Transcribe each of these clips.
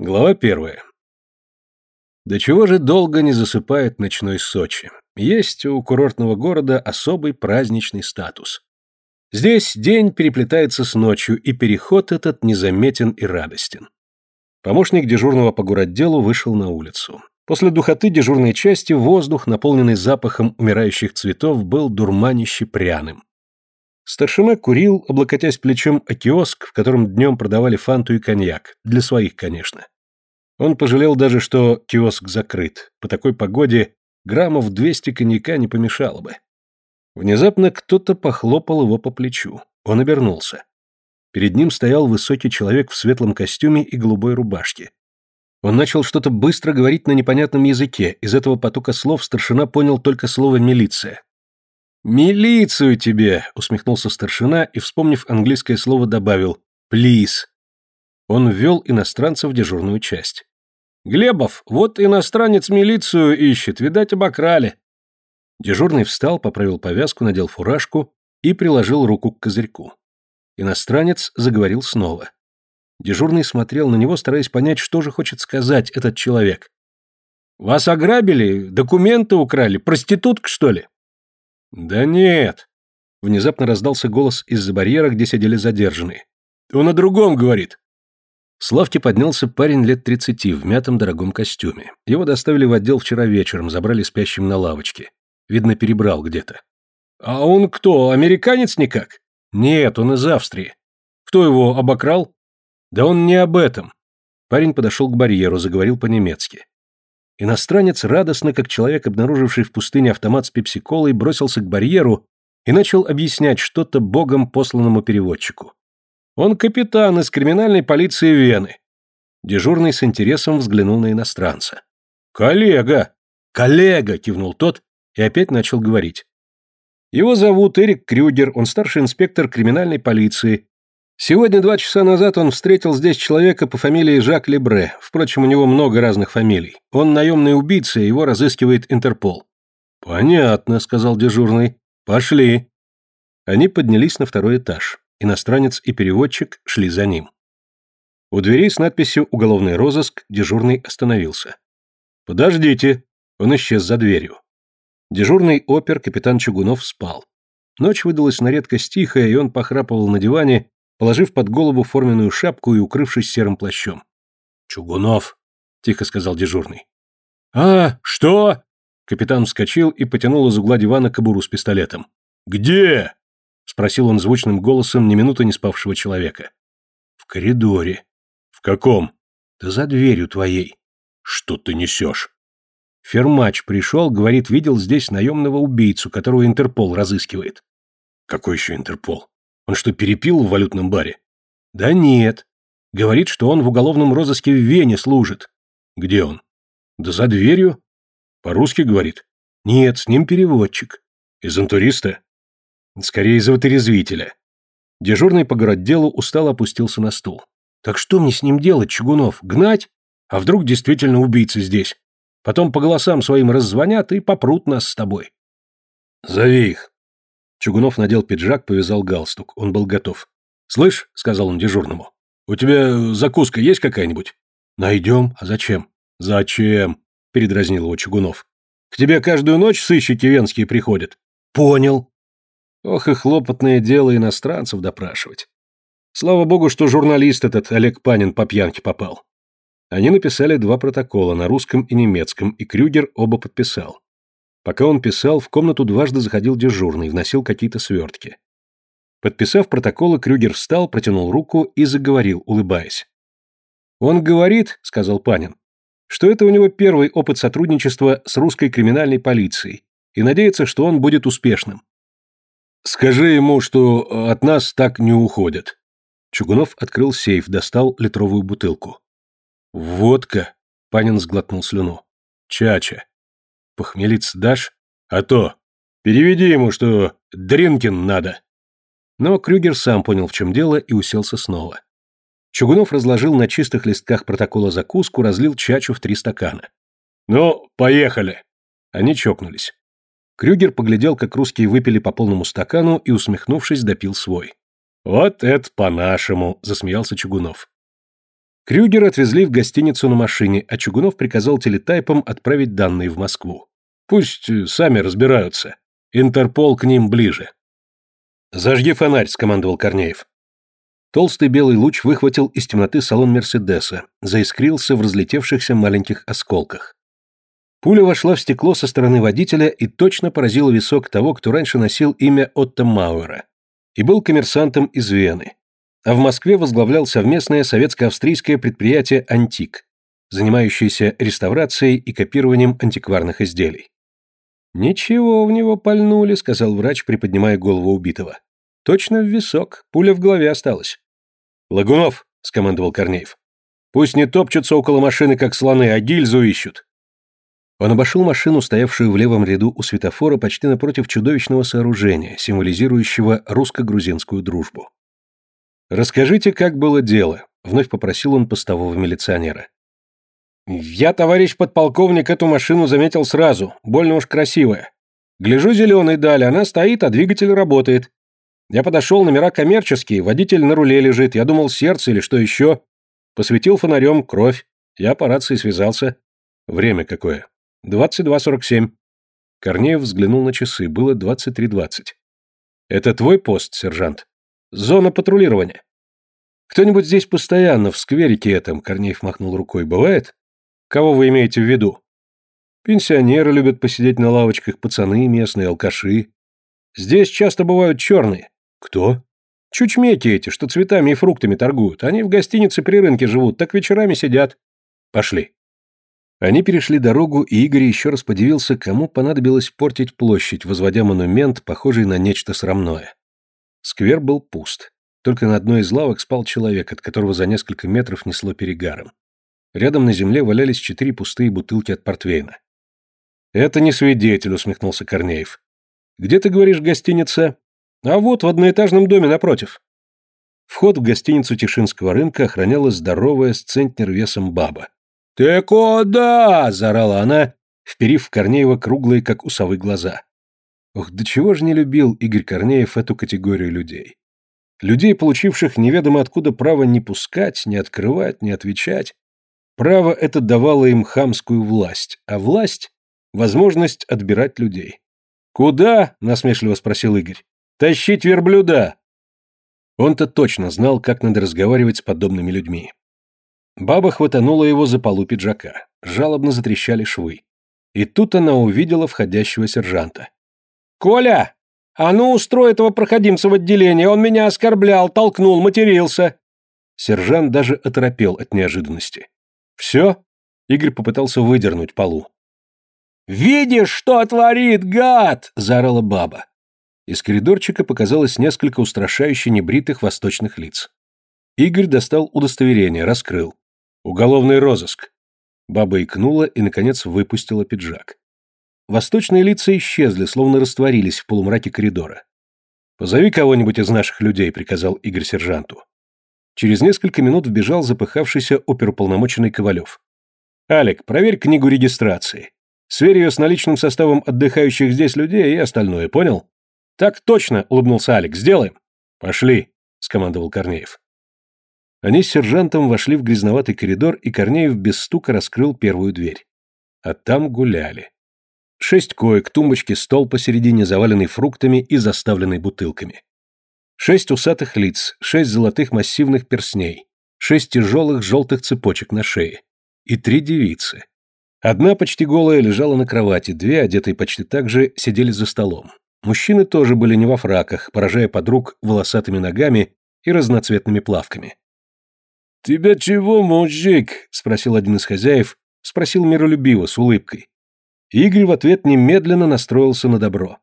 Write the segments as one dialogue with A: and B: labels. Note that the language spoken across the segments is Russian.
A: Глава первая. До чего же долго не засыпает ночной Сочи? Есть у курортного города особый праздничный статус. Здесь день переплетается с ночью, и переход этот незаметен и радостен. Помощник дежурного по городделу вышел на улицу. После духоты дежурной части воздух, наполненный запахом умирающих цветов, был дурманище пряным. Старшина курил, облокотясь плечом о киоск, в котором днем продавали фанту и коньяк, для своих, конечно. Он пожалел даже, что киоск закрыт. По такой погоде граммов 200 коньяка не помешало бы. Внезапно кто-то похлопал его по плечу. Он обернулся. Перед ним стоял высокий человек в светлом костюме и голубой рубашке. Он начал что-то быстро говорить на непонятном языке. Из этого потока слов старшина понял только слово «милиция». «Милицию тебе!» — усмехнулся старшина и, вспомнив английское слово, добавил «плиз». Он ввел иностранца в дежурную часть. «Глебов, вот иностранец милицию ищет, видать, обокрали». Дежурный встал, поправил повязку, надел фуражку и приложил руку к козырьку. Иностранец заговорил снова. Дежурный смотрел на него, стараясь понять, что же хочет сказать этот человек. «Вас ограбили? Документы украли? Проститутка, что ли?» «Да нет!» Внезапно раздался голос из-за барьера, где сидели задержанные. «Он о другом говорит!» С лавки поднялся парень лет тридцати в мятом дорогом костюме. Его доставили в отдел вчера вечером, забрали спящим на лавочке. Видно, перебрал где-то. «А он кто, американец никак?» «Нет, он из Австрии». «Кто его обокрал?» «Да он не об этом». Парень подошел к барьеру, заговорил по-немецки. Иностранец, радостно, как человек, обнаруживший в пустыне автомат с пепсиколой, бросился к барьеру и начал объяснять что-то богом посланному переводчику. Он капитан из криминальной полиции Вены. Дежурный с интересом взглянул на иностранца. «Коллега!» «Коллега!» — кивнул тот и опять начал говорить. Его зовут Эрик Крюгер, он старший инспектор криминальной полиции, Сегодня два часа назад он встретил здесь человека по фамилии Жак Лебре. Впрочем, у него много разных фамилий. Он наемный убийца, его разыскивает Интерпол. «Понятно», — сказал дежурный. «Пошли». Они поднялись на второй этаж. Иностранец и переводчик шли за ним. У дверей с надписью «Уголовный розыск» дежурный остановился. «Подождите!» Он исчез за дверью. Дежурный опер капитан Чугунов спал. Ночь выдалась на редкость тихая, и он похрапывал на диване, положив под голову форменную шапку и укрывшись серым плащом. «Чугунов», — тихо сказал дежурный. «А, что?» Капитан вскочил и потянул из угла дивана кобуру с пистолетом. «Где?» — спросил он звучным голосом ни минуты не спавшего человека. «В коридоре». «В каком?» «Да за дверью твоей». «Что ты несешь?» Фермач пришел, говорит, видел здесь наемного убийцу, которого Интерпол разыскивает. «Какой еще Интерпол?» Он что, перепил в валютном баре? Да нет. Говорит, что он в уголовном розыске в Вене служит. Где он? Да за дверью. По-русски говорит? Нет, с ним переводчик. Из интуриста? Скорее, из вытрезвителя. Дежурный по городделу устало опустился на стул. Так что мне с ним делать, Чугунов? Гнать? А вдруг действительно убийцы здесь? Потом по голосам своим раззвонят и попрут нас с тобой. Зови их. Чугунов надел пиджак, повязал галстук. Он был готов. «Слышь», — сказал он дежурному, — «у тебя закуска есть какая-нибудь?» «Найдем. А зачем?» «Зачем?» — передразнил его Чугунов. «К тебе каждую ночь сыщики венские приходят». «Понял». Ох и хлопотное дело иностранцев допрашивать. Слава богу, что журналист этот Олег Панин по пьянке попал. Они написали два протокола на русском и немецком, и Крюгер оба подписал. Пока он писал, в комнату дважды заходил дежурный, вносил какие-то свертки. Подписав протоколы, Крюгер встал, протянул руку и заговорил, улыбаясь. «Он говорит, — сказал Панин, — что это у него первый опыт сотрудничества с русской криминальной полицией, и надеется, что он будет успешным. Скажи ему, что от нас так не уходят». Чугунов открыл сейф, достал литровую бутылку. «Водка!» — Панин сглотнул слюну. «Чача. Похмелиться дашь? А то. Переведи ему, что Дринкин надо. Но Крюгер сам понял, в чем дело, и уселся снова. Чугунов разложил на чистых листках протокола закуску, разлил чачу в три стакана. «Ну, поехали!» Они чокнулись. Крюгер поглядел, как русские выпили по полному стакану и, усмехнувшись, допил свой. «Вот это по-нашему!» — засмеялся Чугунов. Крюгер отвезли в гостиницу на машине, а Чугунов приказал телетайпам отправить данные в Москву. Пусть э, сами разбираются. Интерпол к ним ближе. «Зажги фонарь», — скомандовал Корнеев. Толстый белый луч выхватил из темноты салон Мерседеса, заискрился в разлетевшихся маленьких осколках. Пуля вошла в стекло со стороны водителя и точно поразила висок того, кто раньше носил имя Отто Мауэра и был коммерсантом из Вены. А в Москве возглавлял совместное советско-австрийское предприятие «Антик», занимающееся реставрацией и копированием антикварных изделий. «Ничего в него пальнули», — сказал врач, приподнимая голову убитого. «Точно в висок, пуля в голове осталась». «Лагунов», — скомандовал Корнеев, — «пусть не топчутся около машины, как слоны, а гильзу ищут». Он обошел машину, стоявшую в левом ряду у светофора, почти напротив чудовищного сооружения, символизирующего русско-грузинскую дружбу. «Расскажите, как было дело», — вновь попросил он постового милиционера. «Я, товарищ подполковник, эту машину заметил сразу, больно уж красивая. Гляжу зеленой дали, она стоит, а двигатель работает. Я подошел, номера коммерческие, водитель на руле лежит, я думал, сердце или что еще. Посветил фонарем, кровь. Я по рации связался. Время какое?» 22.47. Корнеев взглянул на часы. Было 23.20. Это твой пост, сержант? Зона патрулирования. Кто-нибудь здесь постоянно, в скверике этом, Корнеев махнул рукой, бывает? Кого вы имеете в виду? Пенсионеры любят посидеть на лавочках, пацаны местные, алкаши. Здесь часто бывают черные. Кто? Чучмеки эти, что цветами и фруктами торгуют. Они в гостинице при рынке живут, так вечерами сидят. Пошли. Они перешли дорогу, и Игорь еще раз подивился, кому понадобилось портить площадь, возводя монумент, похожий на нечто срамное. Сквер был пуст. Только на одной из лавок спал человек, от которого за несколько метров несло перегаром. Рядом на земле валялись четыре пустые бутылки от портвейна. «Это не свидетель», — усмехнулся Корнеев. «Где, ты говоришь, гостиница?» «А вот, в одноэтажном доме напротив». Вход в гостиницу Тишинского рынка охраняла здоровая с центнер весом баба. «Ты куда?» – заорала она, вперив в Корнеева круглые, как у глаза. Ох, до чего же не любил Игорь Корнеев эту категорию людей. Людей, получивших неведомо откуда право не пускать, не открывать, не отвечать. Право это давало им хамскую власть, а власть – возможность отбирать людей. «Куда?» – насмешливо спросил Игорь. «Тащить верблюда!» Он-то точно знал, как надо разговаривать с подобными людьми. Баба хватанула его за полу пиджака. Жалобно затрещали швы. И тут она увидела входящего сержанта. «Коля! А ну, устрой этого проходимца в отделение, он меня оскорблял, толкнул, матерился!» Сержант даже оторопел от неожиданности. «Все?» Игорь попытался выдернуть полу. «Видишь, что творит, гад!» – заорала баба. Из коридорчика показалось несколько устрашающе небритых восточных лиц. Игорь достал удостоверение, раскрыл. Уголовный розыск. Баба икнула и, наконец, выпустила пиджак. Восточные лица исчезли, словно растворились в полумраке коридора. «Позови кого-нибудь из наших людей», — приказал Игорь сержанту. Через несколько минут вбежал запыхавшийся оперуполномоченный Ковалев. «Алик, проверь книгу регистрации. Сверь ее с наличным составом отдыхающих здесь людей и остальное, понял?» «Так точно», — улыбнулся Алик, — «сделаем». «Пошли», — скомандовал Корнеев. Они с сержантом вошли в грязноватый коридор, и Корнеев без стука раскрыл первую дверь. А там гуляли. Шесть коек, тумбочки, стол посередине, заваленный фруктами и заставленный бутылками. Шесть усатых лиц, шесть золотых массивных персней, шесть тяжелых желтых цепочек на шее. И три девицы. Одна почти голая лежала на кровати, две, одетые почти так же, сидели за столом. Мужчины тоже были не во фраках, поражая подруг волосатыми ногами и разноцветными плавками. «Тебя чего, мужик?» — спросил один из хозяев, спросил миролюбиво, с улыбкой. Игорь в ответ немедленно настроился на добро.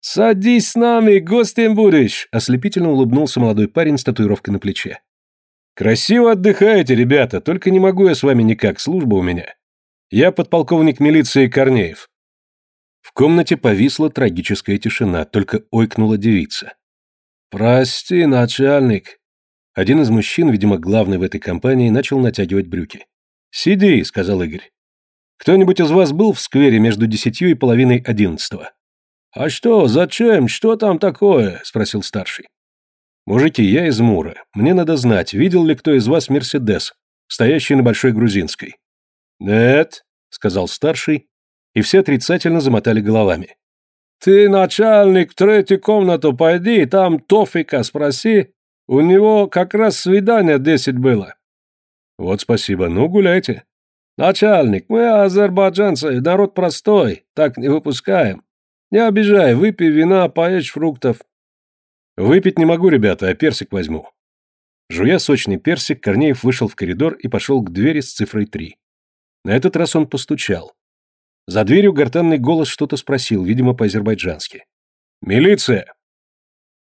A: «Садись с нами, гостем будешь!» — ослепительно улыбнулся молодой парень с татуировкой на плече. «Красиво отдыхаете, ребята, только не могу я с вами никак, служба у меня. Я подполковник милиции Корнеев». В комнате повисла трагическая тишина, только ойкнула девица. «Прости, начальник», один из мужчин, видимо, главный в этой компании, начал натягивать брюки. «Сиди», — сказал Игорь. «Кто-нибудь из вас был в сквере между десятью и половиной одиннадцатого?» «А что, зачем? Что там такое?» — спросил старший. «Мужики, я из Мура. Мне надо знать, видел ли кто из вас Мерседес, стоящий на Большой Грузинской. «Нет», — сказал старший, и все отрицательно замотали головами.
B: «Ты, начальник, в третью комнату пойди, там Тофика спроси, у него как раз свидание десять было».
A: «Вот спасибо, ну гуляйте».
B: «Начальник, мы азербайджанцы, народ простой, так не выпускаем. Не обижай, выпей вина, поешь фруктов».
A: «Выпить не могу, ребята, а персик возьму». Жуя сочный персик, Корнеев вышел в коридор и пошел к двери с цифрой три. На этот раз он постучал. За дверью гортанный голос что-то спросил, видимо, по-азербайджански. «Милиция!»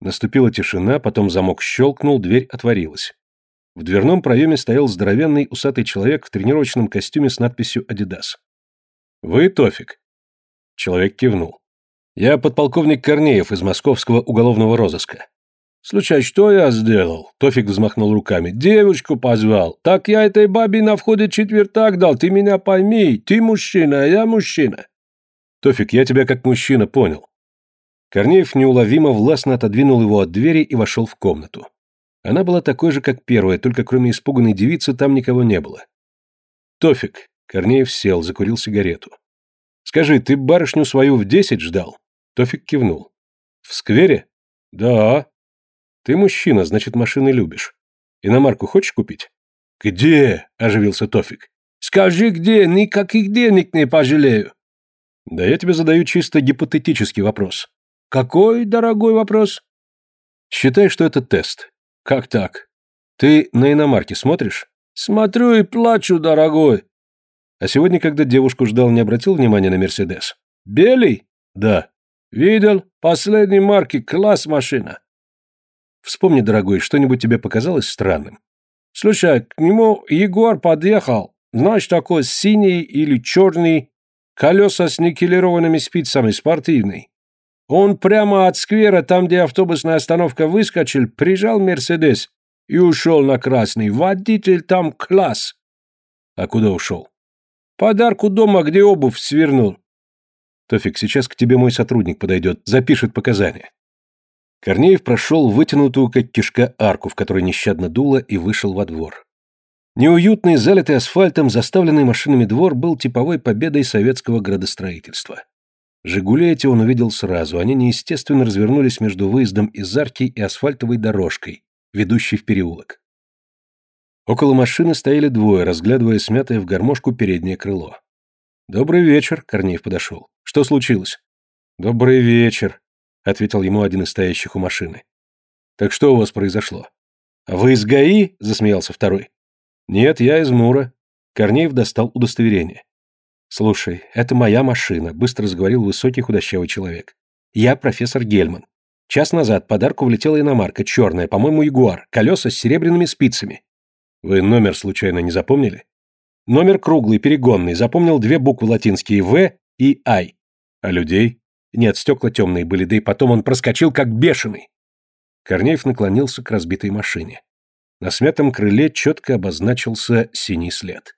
A: Наступила тишина, потом замок щелкнул, дверь отворилась. В дверном проеме стоял здоровенный усатый человек в тренировочном костюме с надписью «Адидас». «Вы Тофик?» Человек кивнул. «Я подполковник Корнеев из московского уголовного розыска.
B: «Случай, что я сделал?» Тофик взмахнул руками. «Девушку позвал. Так я этой бабе на входе четвертак дал. Ты меня пойми. Ты мужчина, а я мужчина».
A: «Тофик, я тебя как мужчина понял». Корнеев неуловимо властно отодвинул его от двери и вошел в комнату. Она была такой же, как первая, только кроме испуганной девицы там никого не было. «Тофик», — Корнеев сел, закурил сигарету. «Скажи, ты барышню свою в десять ждал?» Тофик кивнул. «В сквере?» «Да». Ты мужчина, значит, машины любишь. Иномарку хочешь купить?
B: Где? Оживился Тофик. Скажи, где, никаких денег не пожалею.
A: Да я тебе задаю чисто гипотетический вопрос.
B: Какой дорогой вопрос?
A: Считай, что это тест.
B: Как так?
A: Ты на иномарке смотришь?
B: Смотрю и плачу, дорогой.
A: А сегодня, когда девушку ждал, не обратил внимания на Мерседес?
B: Белый?
A: Да.
B: Видел? Последней марки, класс машина.
A: Вспомни, дорогой, что-нибудь тебе показалось странным?
B: Слушай, к нему Егор подъехал, знаешь, такой синий или черный, колеса с никелированными спицами, спортивный. Он прямо от сквера, там, где автобусная остановка, выскочил, прижал Мерседес и ушел на красный. Водитель там класс.
A: А куда ушел?
B: Подарку дома, где обувь свернул.
A: Тофик, сейчас к тебе мой сотрудник подойдет, запишет показания. Корнеев прошел вытянутую, как кишка, арку, в которой нещадно дуло, и вышел во двор. Неуютный, залитый асфальтом, заставленный машинами двор был типовой победой советского градостроительства. «Жигули» эти он увидел сразу, они неестественно развернулись между выездом из арки и асфальтовой дорожкой, ведущей в переулок. Около машины стояли двое, разглядывая смятое в гармошку переднее крыло. «Добрый вечер», — Корнеев подошел. «Что случилось?» «Добрый вечер», — ответил ему один из стоящих у машины. «Так что у вас произошло?» «Вы из ГАИ?» — засмеялся второй. «Нет, я из Мура». Корнеев достал удостоверение. «Слушай, это моя машина», — быстро заговорил высокий худощавый человек. «Я профессор Гельман. Час назад подарку влетела иномарка, черная, по-моему, Ягуар, колеса с серебряными спицами». «Вы номер случайно не запомнили?» «Номер круглый, перегонный, запомнил две буквы латинские «В» и «I». «А людей?» Нет, стекла темные были, да и потом он проскочил как бешеный. Корнеев наклонился к разбитой машине. На смятом крыле четко обозначился синий след.